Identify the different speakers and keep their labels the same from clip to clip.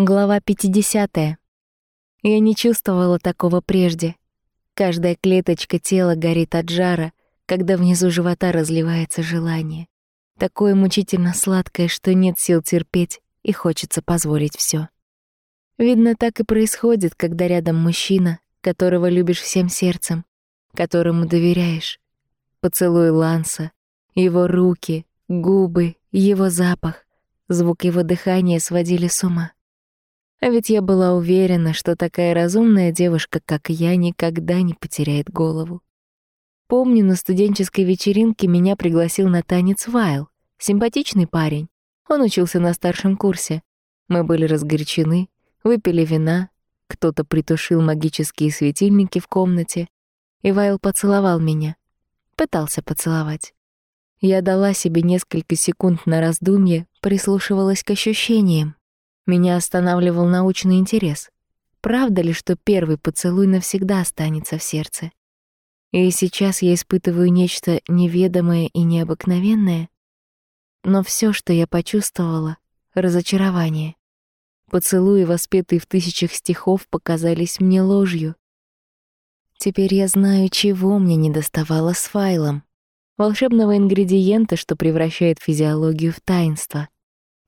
Speaker 1: Глава 50. Я не чувствовала такого прежде. Каждая клеточка тела горит от жара, когда внизу живота разливается желание. Такое мучительно сладкое, что нет сил терпеть и хочется позволить все. Видно, так и происходит, когда рядом мужчина, которого любишь всем сердцем, которому доверяешь. Поцелуй Ланса, его руки, губы, его запах, звук его дыхания сводили с ума. А ведь я была уверена, что такая разумная девушка, как я, никогда не потеряет голову. Помню, на студенческой вечеринке меня пригласил на танец Вайл, симпатичный парень. Он учился на старшем курсе. Мы были разгорячены, выпили вина, кто-то притушил магические светильники в комнате, и Вайл поцеловал меня. Пытался поцеловать. Я дала себе несколько секунд на раздумье, прислушивалась к ощущениям. Меня останавливал научный интерес. Правда ли, что первый поцелуй навсегда останется в сердце? И сейчас я испытываю нечто неведомое и необыкновенное. Но все, что я почувствовала — разочарование. Поцелуи, воспетые в тысячах стихов, показались мне ложью. Теперь я знаю, чего мне недоставало с файлом. Волшебного ингредиента, что превращает физиологию в таинство.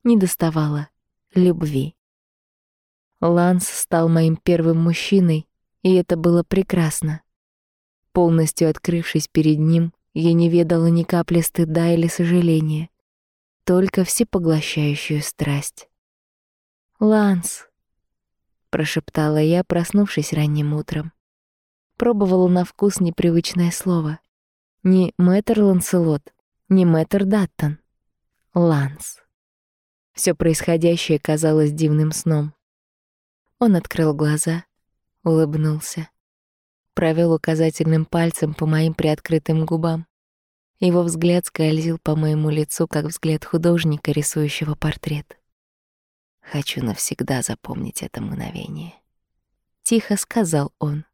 Speaker 1: Недоставало любви. Ланс стал моим первым мужчиной, и это было прекрасно. Полностью открывшись перед ним, я не ведала ни капли стыда или сожаления, только всепоглощающую страсть. «Ланс», — прошептала я, проснувшись ранним утром. Пробовала на вкус непривычное слово. Не мэтр Ланселот, не мэтр Даттон. Ланс. Все происходящее казалось дивным сном. Он открыл глаза, улыбнулся, провел указательным пальцем по моим приоткрытым губам. Его взгляд скользил по моему лицу, как взгляд художника, рисующего портрет. Хочу навсегда запомнить это мгновение. Тихо сказал он.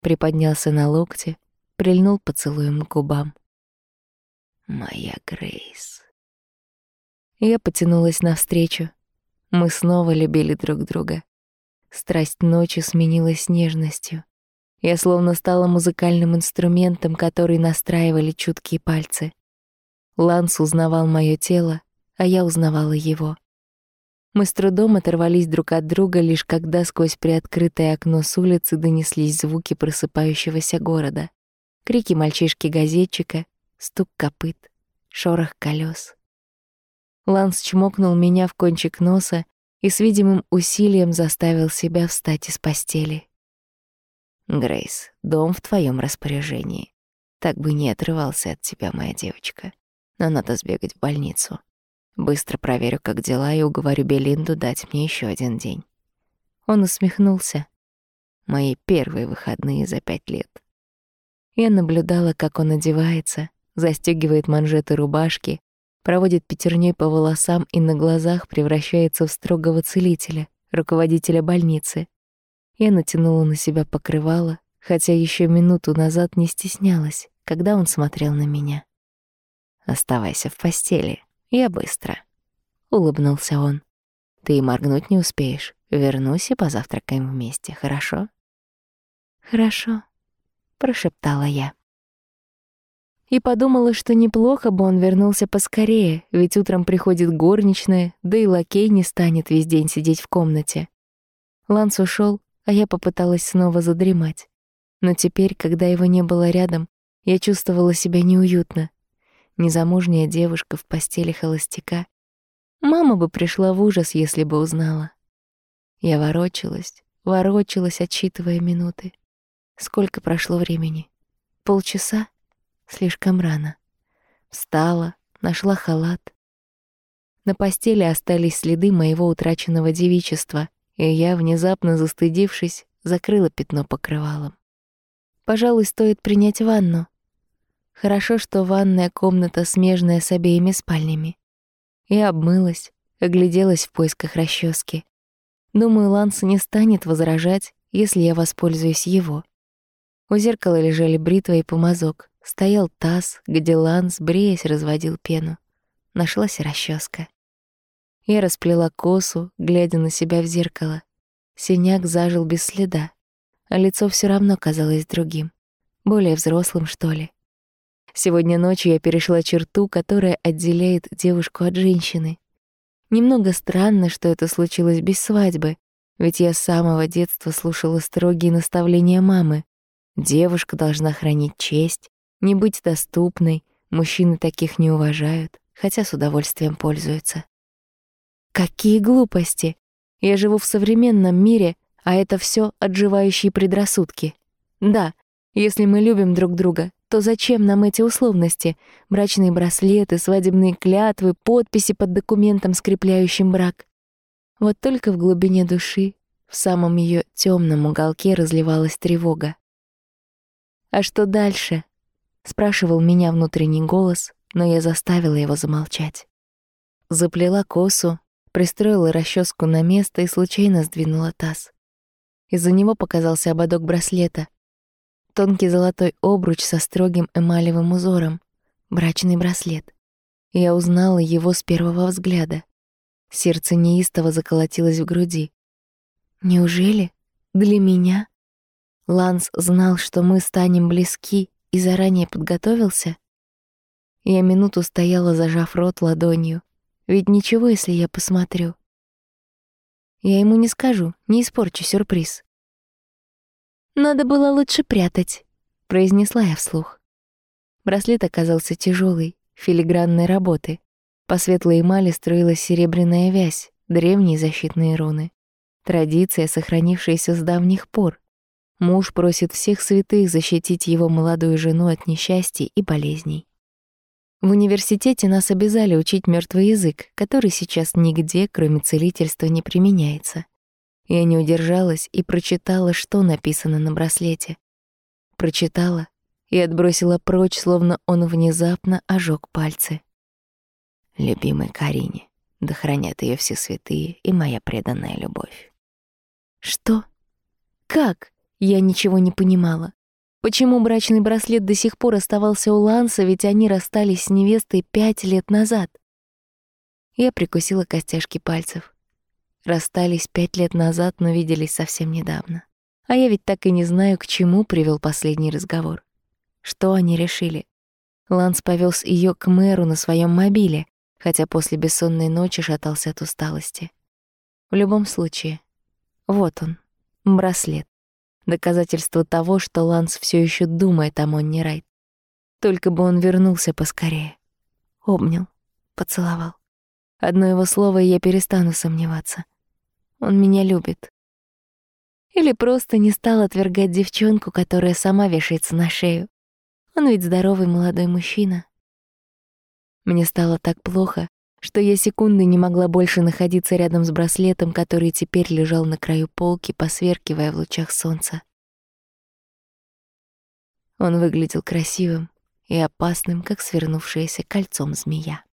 Speaker 1: Приподнялся на локте, прильнул поцелуем к губам. Моя Грейс. Я потянулась навстречу. Мы снова любили друг друга. Страсть ночи сменилась нежностью. Я словно стала музыкальным инструментом, который настраивали чуткие пальцы. Ланс узнавал моё тело, а я узнавала его. Мы с трудом оторвались друг от друга, лишь когда сквозь приоткрытое окно с улицы донеслись звуки просыпающегося города. Крики мальчишки-газетчика, стук копыт, шорох колес. Ланс чмокнул меня в кончик носа и с видимым усилием заставил себя встать из постели. «Грейс, дом в твоем распоряжении. Так бы не отрывался от тебя, моя девочка. Но надо сбегать в больницу. Быстро проверю, как дела, и уговорю Белинду дать мне еще один день». Он усмехнулся. Мои первые выходные за пять лет. Я наблюдала, как он одевается, застегивает манжеты рубашки, проводит пятерней по волосам и на глазах превращается в строгого целителя, руководителя больницы. Я натянула на себя покрывало, хотя еще минуту назад не стеснялась, когда он смотрел на меня. «Оставайся в постели, я быстро», — улыбнулся он. «Ты и моргнуть не успеешь. Вернусь и позавтракаем вместе, хорошо?» «Хорошо», — прошептала я и подумала, что неплохо бы он вернулся поскорее, ведь утром приходит горничная, да и лакей не станет весь день сидеть в комнате. Ланс ушел, а я попыталась снова задремать. Но теперь, когда его не было рядом, я чувствовала себя неуютно. Незамужняя девушка в постели холостяка. Мама бы пришла в ужас, если бы узнала. Я ворочалась, ворочалась, отсчитывая минуты. Сколько прошло времени? Полчаса? Слишком рано. Встала, нашла халат. На постели остались следы моего утраченного девичества, и я, внезапно застыдившись, закрыла пятно покрывалом. Пожалуй, стоит принять ванну. Хорошо, что ванная комната смежная с обеими спальнями. Я обмылась, огляделась в поисках расчески. Думаю, Ланс не станет возражать, если я воспользуюсь его. У зеркала лежали бритва и помазок. Стоял таз, где Ланс, бреясь, разводил пену. Нашлась расческа. Я расплела косу, глядя на себя в зеркало. Синяк зажил без следа, а лицо все равно казалось другим, более взрослым, что ли. Сегодня ночью я перешла черту, которая отделяет девушку от женщины. Немного странно, что это случилось без свадьбы, ведь я с самого детства слушала строгие наставления мамы. Девушка должна хранить честь, не быть доступной, мужчины таких не уважают, хотя с удовольствием пользуются. Какие глупости! Я живу в современном мире, а это все отживающие предрассудки. Да, если мы любим друг друга, то зачем нам эти условности? Брачные браслеты, свадебные клятвы, подписи под документом, скрепляющим брак. Вот только в глубине души, в самом ее темном уголке разливалась тревога. «А что дальше?» — спрашивал меня внутренний голос, но я заставила его замолчать. Заплела косу, пристроила расческу на место и случайно сдвинула таз. Из-за него показался ободок браслета. Тонкий золотой обруч со строгим эмалевым узором. Брачный браслет. Я узнала его с первого взгляда. Сердце неистово заколотилось в груди. Неужели? Для меня? Ланс знал, что мы станем близки и заранее подготовился? Я минуту стояла, зажав рот ладонью. Ведь ничего, если я посмотрю. Я ему не скажу, не испорчу сюрприз. «Надо было лучше прятать», — произнесла я вслух. Браслет оказался тяжелый, филигранной работы. По светлой эмали строилась серебряная вязь, древние защитные руны. Традиция, сохранившаяся с давних пор. Муж просит всех святых защитить его молодую жену от несчастий и болезней. В университете нас обязали учить мертвый язык, который сейчас нигде, кроме целительства, не применяется. Я не удержалась и прочитала, что написано на браслете. Прочитала и отбросила прочь, словно он внезапно ожег пальцы любимой Карине, да хранят ее все святые и моя преданная любовь. Что? Как? Я ничего не понимала. Почему брачный браслет до сих пор оставался у Ланса, ведь они расстались с невестой пять лет назад? Я прикусила костяшки пальцев. Расстались пять лет назад, но виделись совсем недавно. А я ведь так и не знаю, к чему привел последний разговор. Что они решили? Ланс повез ее к мэру на своем мобиле, хотя после бессонной ночи шатался от усталости. В любом случае, вот он, браслет. Доказательство того, что Ланс все еще думает о Монни Райт. Только бы он вернулся поскорее. Обнял, поцеловал. Одно его слово, и я перестану сомневаться. Он меня любит. Или просто не стал отвергать девчонку, которая сама вешается на шею. Он ведь здоровый молодой мужчина, мне стало так плохо, что я секунды не могла больше находиться рядом с браслетом, который теперь лежал на краю полки, посверкивая в лучах солнца. Он выглядел красивым и опасным, как свернувшаяся кольцом змея.